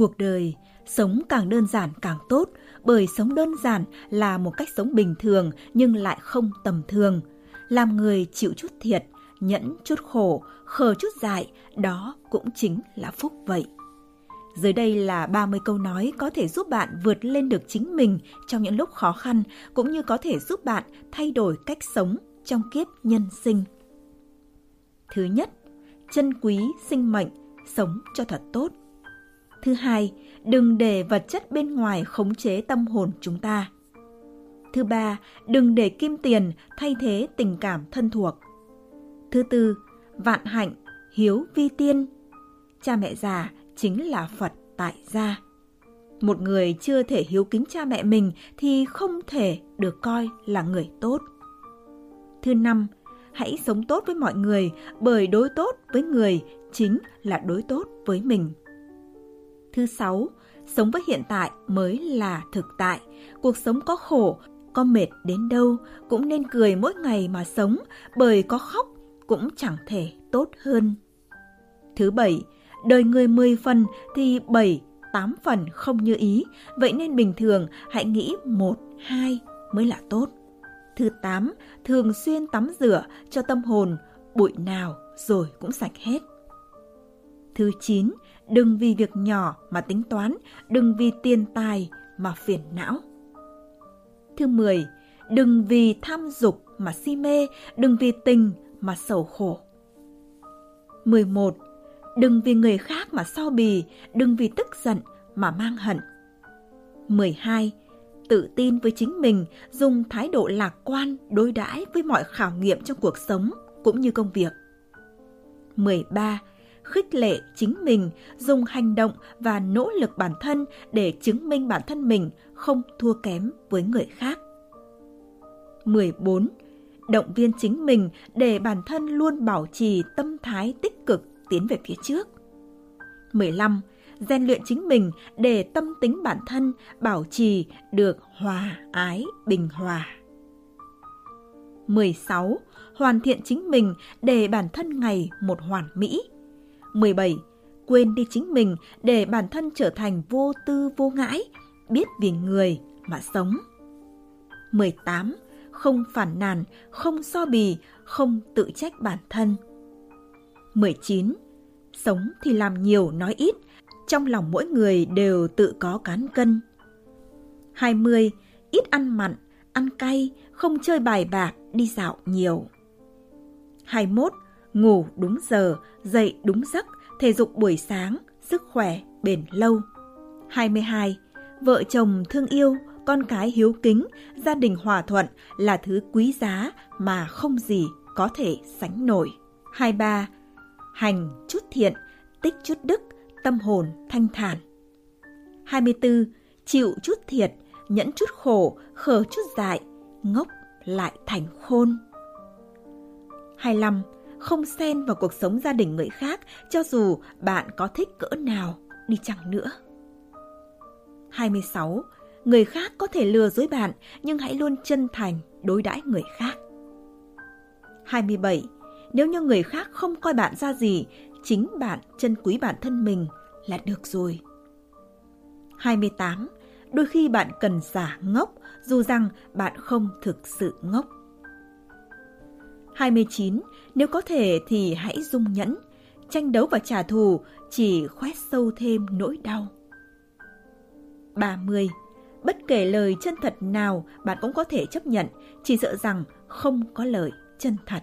Cuộc đời, sống càng đơn giản càng tốt, bởi sống đơn giản là một cách sống bình thường nhưng lại không tầm thường. Làm người chịu chút thiệt, nhẫn chút khổ, khờ chút dại, đó cũng chính là phúc vậy. Dưới đây là 30 câu nói có thể giúp bạn vượt lên được chính mình trong những lúc khó khăn, cũng như có thể giúp bạn thay đổi cách sống trong kiếp nhân sinh. Thứ nhất, chân quý sinh mệnh, sống cho thật tốt. Thứ hai, đừng để vật chất bên ngoài khống chế tâm hồn chúng ta. Thứ ba, đừng để kim tiền thay thế tình cảm thân thuộc. Thứ tư, vạn hạnh, hiếu vi tiên. Cha mẹ già chính là Phật tại gia. Một người chưa thể hiếu kính cha mẹ mình thì không thể được coi là người tốt. Thứ năm, hãy sống tốt với mọi người bởi đối tốt với người chính là đối tốt với mình. Thứ sáu, sống với hiện tại mới là thực tại. Cuộc sống có khổ, có mệt đến đâu cũng nên cười mỗi ngày mà sống bởi có khóc cũng chẳng thể tốt hơn. Thứ bảy, đời người 10 phần thì 7, 8 phần không như ý, vậy nên bình thường hãy nghĩ 1, 2 mới là tốt. Thứ 8, thường xuyên tắm rửa cho tâm hồn, bụi nào rồi cũng sạch hết. Thứ 9, đừng vì việc nhỏ mà tính toán, đừng vì tiền tài mà phiền não. Thứ 10, đừng vì tham dục mà si mê, đừng vì tình mà sầu khổ. 11. Đừng vì người khác mà so bì, đừng vì tức giận mà mang hận. 12. Tự tin với chính mình, dùng thái độ lạc quan đối đãi với mọi khảo nghiệm trong cuộc sống cũng như công việc. 13. Khích lệ chính mình, dùng hành động và nỗ lực bản thân để chứng minh bản thân mình không thua kém với người khác. 14 động viên chính mình để bản thân luôn bảo trì tâm thái tích cực tiến về phía trước. 15. Rèn luyện chính mình để tâm tính bản thân bảo trì được hòa ái bình hòa. 16. Hoàn thiện chính mình để bản thân ngày một hoàn mỹ. 17. Quên đi chính mình để bản thân trở thành vô tư vô ngãi, biết vì người mà sống. 18 không phản nàn, không so bì, không tự trách bản thân. 19. Sống thì làm nhiều nói ít, trong lòng mỗi người đều tự có cán cân. 20. Ít ăn mặn, ăn cay, không chơi bài bạc, đi dạo nhiều. 21. Ngủ đúng giờ, dậy đúng giấc, thể dục buổi sáng, sức khỏe bền lâu. 22. Vợ chồng thương yêu, con cái hiếu kính, gia đình hòa thuận là thứ quý giá mà không gì có thể sánh nổi. 23. Hành chút thiện, tích chút đức, tâm hồn thanh thản. 24. Chịu chút thiệt, nhẫn chút khổ, khờ chút dại, ngốc lại thành khôn. 25. Không xen vào cuộc sống gia đình người khác cho dù bạn có thích cỡ nào đi chăng nữa. 26 người khác có thể lừa dối bạn nhưng hãy luôn chân thành đối đãi người khác. 27. Nếu như người khác không coi bạn ra gì, chính bạn chân quý bản thân mình là được rồi. 28. Đôi khi bạn cần giả ngốc dù rằng bạn không thực sự ngốc. 29. Nếu có thể thì hãy dung nhẫn, tranh đấu và trả thù chỉ khoét sâu thêm nỗi đau. 30 bất kể lời chân thật nào bạn cũng có thể chấp nhận, chỉ sợ rằng không có lời chân thật.